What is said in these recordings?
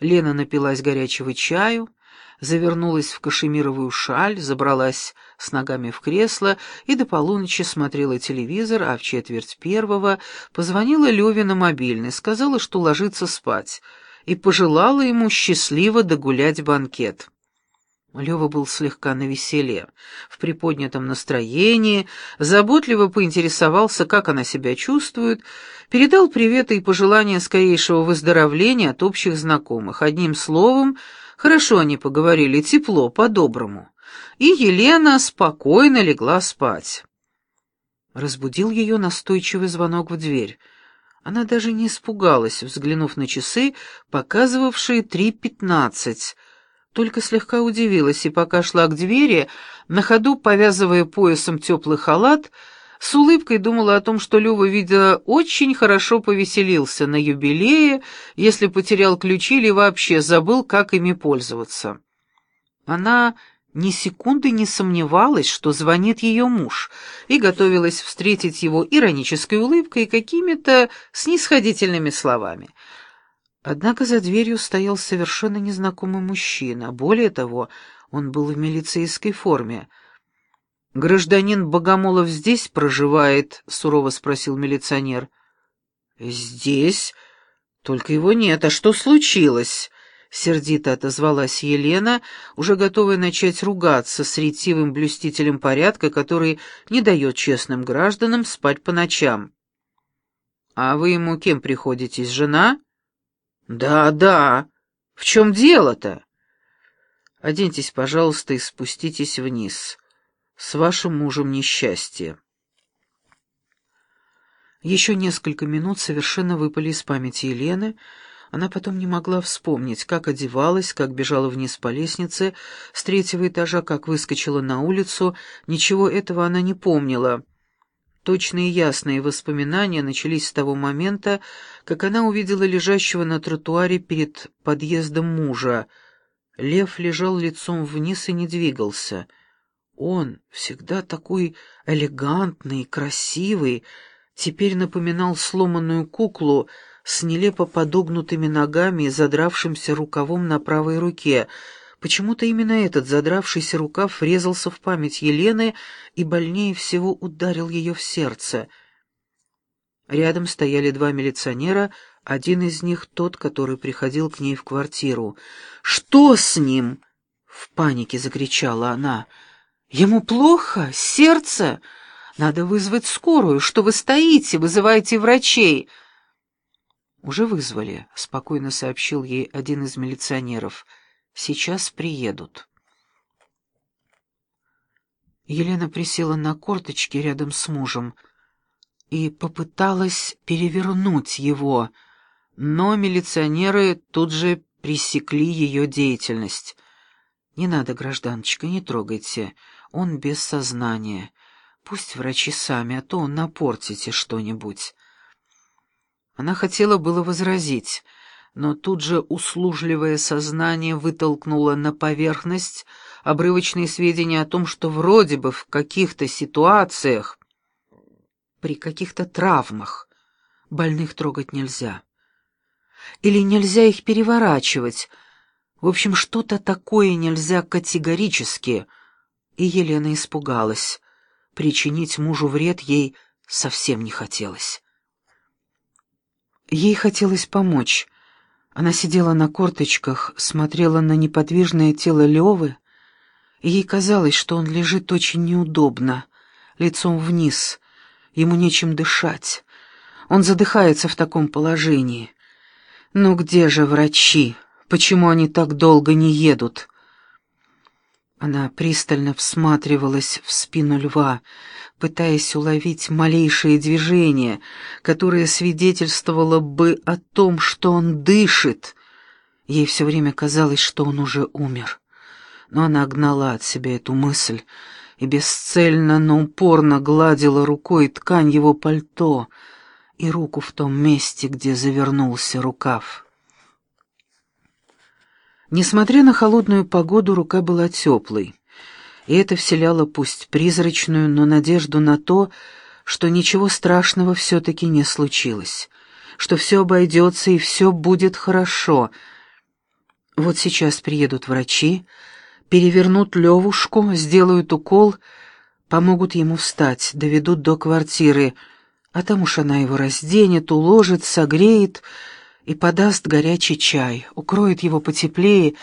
Лена напилась горячего чаю, завернулась в кашемировую шаль, забралась с ногами в кресло и до полуночи смотрела телевизор, а в четверть первого позвонила Леве на мобильный, сказала, что ложится спать, и пожелала ему счастливо догулять банкет. Лева был слегка навеселе, в приподнятом настроении, заботливо поинтересовался, как она себя чувствует, передал приветы и пожелания скорейшего выздоровления от общих знакомых. Одним словом, хорошо они поговорили, тепло, по-доброму. И Елена спокойно легла спать. Разбудил ее настойчивый звонок в дверь. Она даже не испугалась, взглянув на часы, показывавшие три пятнадцать, только слегка удивилась и пока шла к двери, на ходу повязывая поясом теплый халат, с улыбкой думала о том, что Лёва, видя, очень хорошо повеселился на юбилее, если потерял ключи или вообще забыл, как ими пользоваться. Она ни секунды не сомневалась, что звонит ее муж, и готовилась встретить его иронической улыбкой и какими-то снисходительными словами — Однако за дверью стоял совершенно незнакомый мужчина. Более того, он был в милицейской форме. «Гражданин Богомолов здесь проживает?» — сурово спросил милиционер. «Здесь? Только его нет. А что случилось?» — сердито отозвалась Елена, уже готовая начать ругаться с ретивым блюстителем порядка, который не дает честным гражданам спать по ночам. «А вы ему кем приходитесь, жена?» «Да, да. В чем дело-то?» «Оденьтесь, пожалуйста, и спуститесь вниз. С вашим мужем несчастье». Еще несколько минут совершенно выпали из памяти Елены. Она потом не могла вспомнить, как одевалась, как бежала вниз по лестнице с третьего этажа, как выскочила на улицу. Ничего этого она не помнила. Точные и ясные воспоминания начались с того момента, как она увидела лежащего на тротуаре перед подъездом мужа. Лев лежал лицом вниз и не двигался. Он, всегда такой элегантный, красивый, теперь напоминал сломанную куклу с нелепо подогнутыми ногами и задравшимся рукавом на правой руке — Почему-то именно этот задравшийся рукав врезался в память Елены и больнее всего ударил ее в сердце. Рядом стояли два милиционера, один из них тот, который приходил к ней в квартиру. «Что с ним?» — в панике закричала она. «Ему плохо? Сердце? Надо вызвать скорую. Что вы стоите? Вызывайте врачей!» «Уже вызвали», — спокойно сообщил ей один из милиционеров. Сейчас приедут. Елена присела на корточки рядом с мужем и попыталась перевернуть его, но милиционеры тут же пресекли ее деятельность. «Не надо, гражданочка, не трогайте, он без сознания. Пусть врачи сами, а то напортите что-нибудь». Она хотела было возразить, но тут же услужливое сознание вытолкнуло на поверхность обрывочные сведения о том, что вроде бы в каких-то ситуациях, при каких-то травмах, больных трогать нельзя. Или нельзя их переворачивать. В общем, что-то такое нельзя категорически. И Елена испугалась. Причинить мужу вред ей совсем не хотелось. Ей хотелось помочь, она сидела на корточках, смотрела на неподвижное тело Левы, и ей казалось, что он лежит очень неудобно, лицом вниз, ему нечем дышать. Он задыхается в таком положении. «Ну где же врачи? Почему они так долго не едут?» Она пристально всматривалась в спину льва, пытаясь уловить малейшее движение, которое свидетельствовало бы о том, что он дышит. Ей все время казалось, что он уже умер. Но она гнала от себя эту мысль и бесцельно, но упорно гладила рукой ткань его пальто и руку в том месте, где завернулся рукав. Несмотря на холодную погоду, рука была теплой, и это вселяло пусть призрачную, но надежду на то, что ничего страшного все-таки не случилось, что все обойдется и все будет хорошо. Вот сейчас приедут врачи, перевернут Левушку, сделают укол, помогут ему встать, доведут до квартиры, а там уж она его разденет, уложит, согреет и подаст горячий чай, укроет его потеплее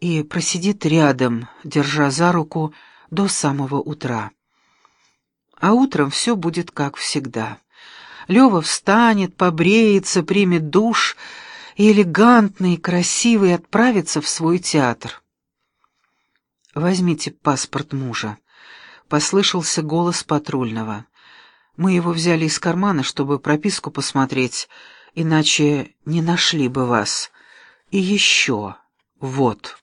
и просидит рядом, держа за руку до самого утра. А утром все будет как всегда. Лева встанет, побреется, примет душ и элегантный, красивый отправится в свой театр. «Возьмите паспорт мужа», — послышался голос патрульного. «Мы его взяли из кармана, чтобы прописку посмотреть, иначе не нашли бы вас. И еще, вот».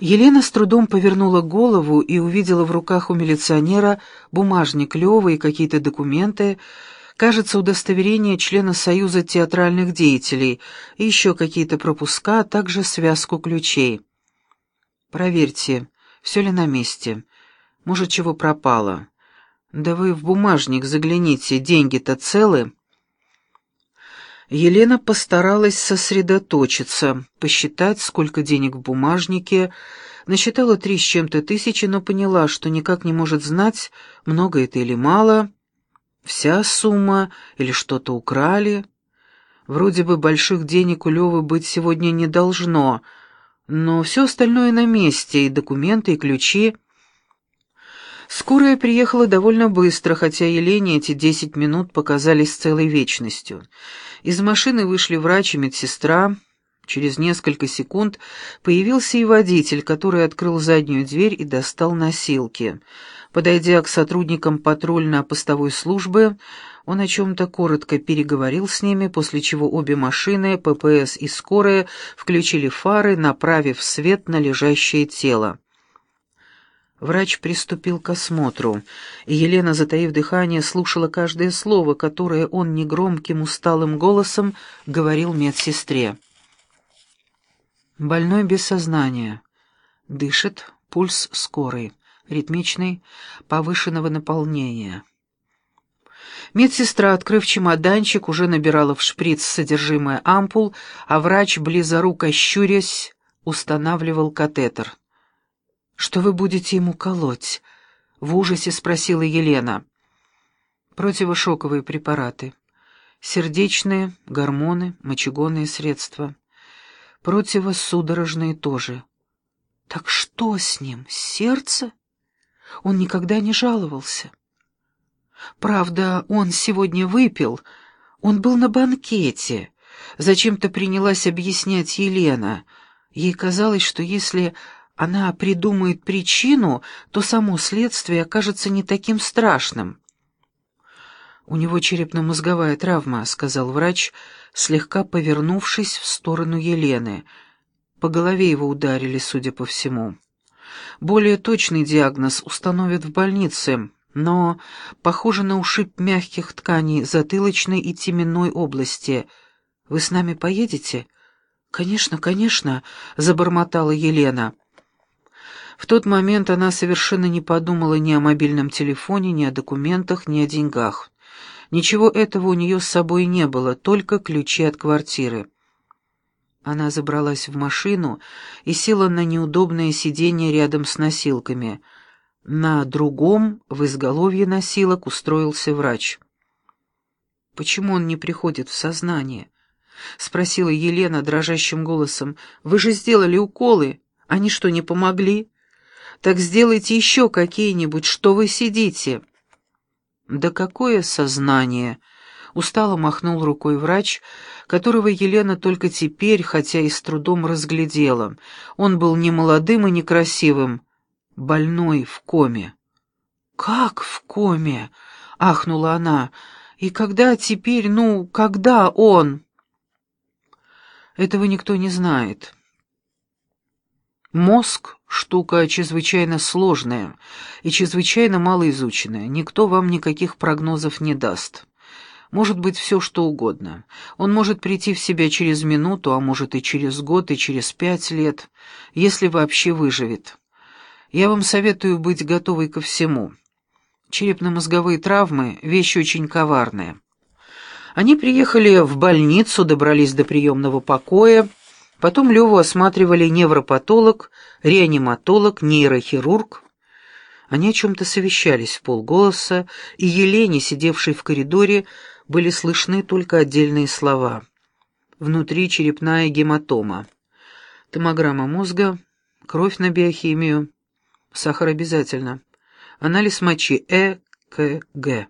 Елена с трудом повернула голову и увидела в руках у милиционера бумажник Лёвы и какие-то документы, кажется, удостоверение члена Союза театральных деятелей и еще какие-то пропуска, а также связку ключей. Проверьте, все ли на месте. Может, чего пропало. Да вы в бумажник загляните, деньги-то целы. Елена постаралась сосредоточиться, посчитать, сколько денег в бумажнике, насчитала три с чем-то тысячи, но поняла, что никак не может знать, много это или мало, вся сумма или что-то украли. Вроде бы больших денег у Лёвы быть сегодня не должно — но все остальное на месте, и документы, и ключи. Скорая приехала довольно быстро, хотя Елене эти десять минут показались целой вечностью. Из машины вышли врач и медсестра. Через несколько секунд появился и водитель, который открыл заднюю дверь и достал носилки. Подойдя к сотрудникам патрульно-постовой службы, он о чем-то коротко переговорил с ними, после чего обе машины, ППС и скорая, включили фары, направив свет на лежащее тело. Врач приступил к осмотру, и Елена, затаив дыхание, слушала каждое слово, которое он негромким усталым голосом говорил медсестре. Больной без сознания. Дышит, пульс скорый, ритмичный, повышенного наполнения. Медсестра, открыв чемоданчик, уже набирала в шприц содержимое ампул, а врач, близоруко щурясь, устанавливал катетер. «Что вы будете ему колоть?» — в ужасе спросила Елена. «Противошоковые препараты. Сердечные, гормоны, мочегонные средства. Противосудорожные тоже. Так что с ним, сердце? Он никогда не жаловался». Правда, он сегодня выпил. Он был на банкете. Зачем-то принялась объяснять Елена. Ей казалось, что если она придумает причину, то само следствие окажется не таким страшным. «У него черепно-мозговая травма», — сказал врач, слегка повернувшись в сторону Елены. По голове его ударили, судя по всему. Более точный диагноз установят в больнице, но похоже на ушиб мягких тканей затылочной и теменной области. Вы с нами поедете? Конечно, конечно, забормотала Елена. В тот момент она совершенно не подумала ни о мобильном телефоне, ни о документах, ни о деньгах. Ничего этого у нее с собой не было, только ключи от квартиры. Она забралась в машину и села на неудобное сиденье рядом с носилками — на другом в изголовье носилок устроился врач. «Почему он не приходит в сознание?» — спросила Елена дрожащим голосом. «Вы же сделали уколы. Они что, не помогли? Так сделайте еще какие-нибудь, что вы сидите». «Да какое сознание!» — устало махнул рукой врач, которого Елена только теперь, хотя и с трудом разглядела. Он был не молодым и некрасивым, больной в коме. «Как в коме?» — ахнула она. «И когда теперь, ну, когда он?» Этого никто не знает. Мозг — штука чрезвычайно сложная и чрезвычайно малоизученная. Никто вам никаких прогнозов не даст. Может быть все, что угодно. Он может прийти в себя через минуту, а может и через год, и через пять лет, если вообще выживет. Я вам советую быть готовой ко всему. Черепно-мозговые травмы — вещь очень коварная. Они приехали в больницу, добрались до приемного покоя, Потом Леву осматривали невропатолог, реаниматолог, нейрохирург. Они о чем-то совещались в полголоса, и Елене, сидевшей в коридоре, были слышны только отдельные слова. Внутри черепная гематома. Томограмма мозга, кровь на биохимию, сахар обязательно. Анализ мочи ЭКГ.